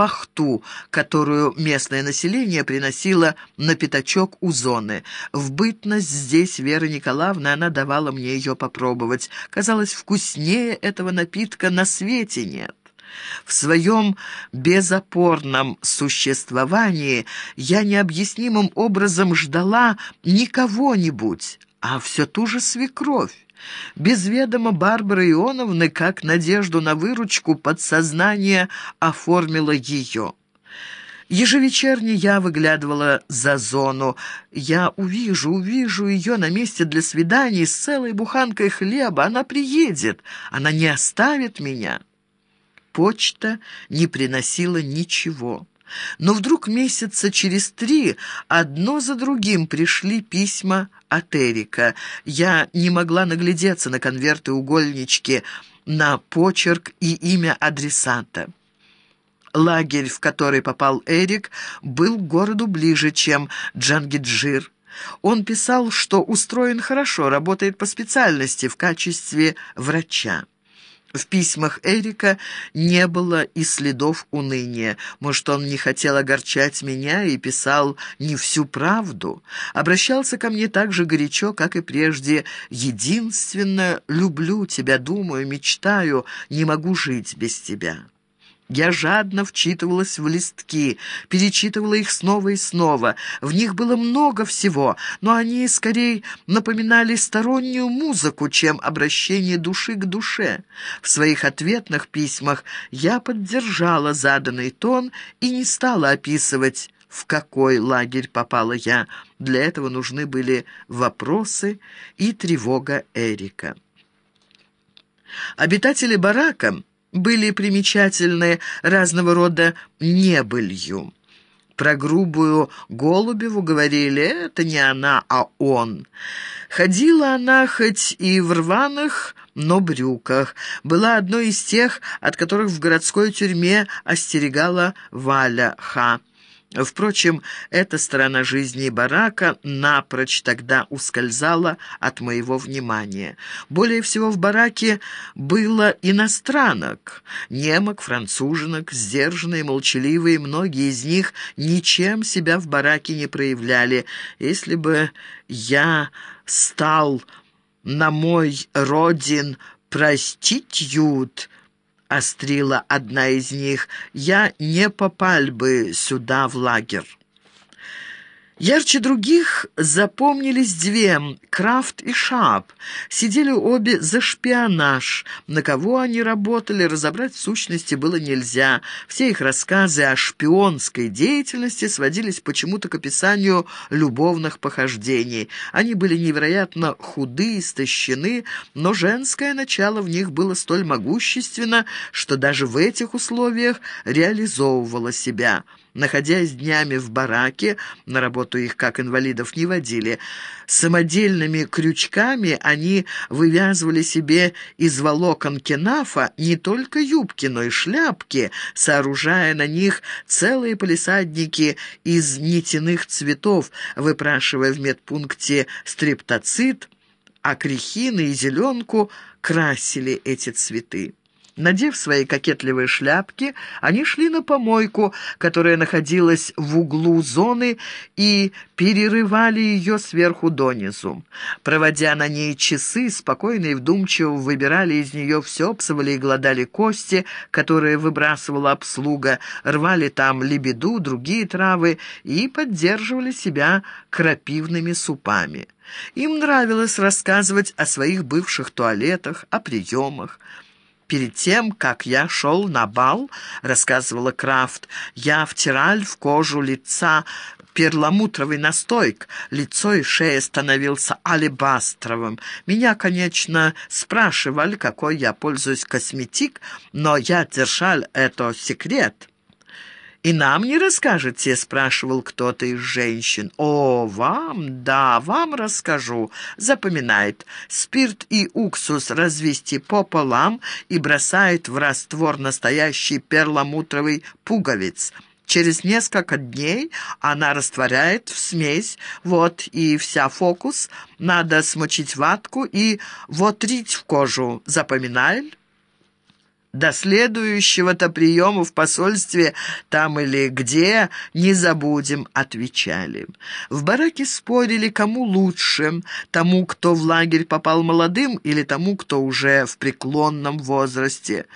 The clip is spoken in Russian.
пахту, которую местное население приносило на пятачок у зоны. В бытность здесь Вера Николаевна, она давала мне ее попробовать. Казалось, вкуснее этого напитка на свете нет. В своем безопорном существовании я необъяснимым образом ждала не кого-нибудь, а все ту же свекровь. Без ведома Барбары Ионовны, как надежду на выручку, подсознание оформило ее. Ежевечерне я выглядывала за зону. Я увижу, увижу ее на месте для свиданий с целой буханкой хлеба. Она приедет, она не оставит меня. Почта не приносила ничего. Но вдруг месяца через три одно за другим пришли письма от Эрика. Я не могла наглядеться на конверты-угольнички, на почерк и имя адресата. Лагерь, в который попал Эрик, был городу ближе, чем Джангиджир. Он писал, что устроен хорошо, работает по специальности в качестве врача. В письмах Эрика не было и следов уныния. Может, он не хотел огорчать меня и писал не всю правду. Обращался ко мне так же горячо, как и прежде. «Единственно люблю тебя, думаю, мечтаю, не могу жить без тебя». Я жадно вчитывалась в листки, перечитывала их снова и снова. В них было много всего, но они скорее напоминали стороннюю музыку, чем обращение души к душе. В своих ответных письмах я поддержала заданный тон и не стала описывать, в какой лагерь попала я. Для этого нужны были вопросы и тревога Эрика. Обитатели барака были примечательны разного рода небылью. Про грубую Голубеву говорили «это не она, а он». Ходила она хоть и в рваных, но брюках. Была одной из тех, от которых в городской тюрьме остерегала Валя Ха. Впрочем, эта сторона жизни барака напрочь тогда ускользала от моего внимания. Более всего в бараке было иностранок, немок, француженок, сдержанные, молчаливые, многие из них ничем себя в бараке не проявляли. Если бы я стал на мой родин простить ют, острила одна из них, «я не попал бы сюда в лагерь». Ярче других запомнились две — Крафт и Шап. Сидели обе за шпионаж. На кого они работали, разобрать в сущности было нельзя. Все их рассказы о шпионской деятельности сводились почему-то к описанию любовных похождений. Они были невероятно худы, истощены, но женское начало в них было столь могущественно, что даже в этих условиях реализовывало себя — находясь днями в бараке, на работу их как инвалидов не водили, самодельными крючками они вывязывали себе из волокон кенафа не только юбки, но и шляпки, сооружая на них целые палисадники из нитяных цветов, выпрашивая в медпункте стриптоцит, а крехины и зеленку красили эти цветы. Надев свои кокетливые шляпки, они шли на помойку, которая находилась в углу зоны, и перерывали ее сверху донизу. Проводя на ней часы, спокойно и вдумчиво выбирали из нее все, псовали и гладали кости, которые выбрасывала обслуга, рвали там лебеду, другие травы и поддерживали себя крапивными супами. Им нравилось рассказывать о своих бывших туалетах, о приемах. Перед тем, как я шел на бал, рассказывала Крафт, я втирал в кожу лица перламутровый настойк, лицо и шея становился алебастровым. Меня, конечно, спрашивали, какой я пользуюсь косметик, но я держал это секрет. «И нам не расскажете?» — спрашивал кто-то из женщин. «О, вам? Да, вам расскажу». Запоминает. Спирт и уксус развести пополам и бросает в раствор настоящий перламутровый пуговиц. Через несколько дней она растворяет в смесь. Вот и вся фокус. Надо смочить ватку и вотрить в кожу. Запоминаем? До следующего-то приема в посольстве там или где не забудем, отвечали. В бараке спорили, кому лучше, тому, кто в лагерь попал молодым, или тому, кто уже в преклонном возрасте.